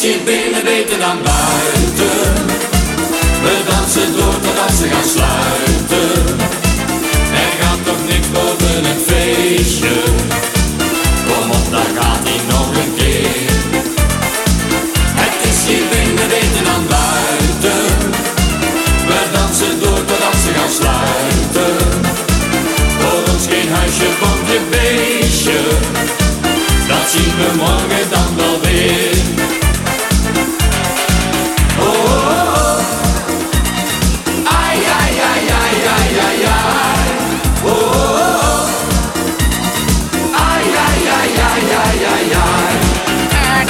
hier binnen beter dan buiten. We dansen door totdat ze gaan sluiten. Er gaat toch niks boven het feestje. Kom op, daar gaat hij nog een keer. Het is hier binnen, beter dan buiten. We dansen door totdat ze gaan sluiten. Voor ons geen huisje, boompje, beestje. Dat zien we morgen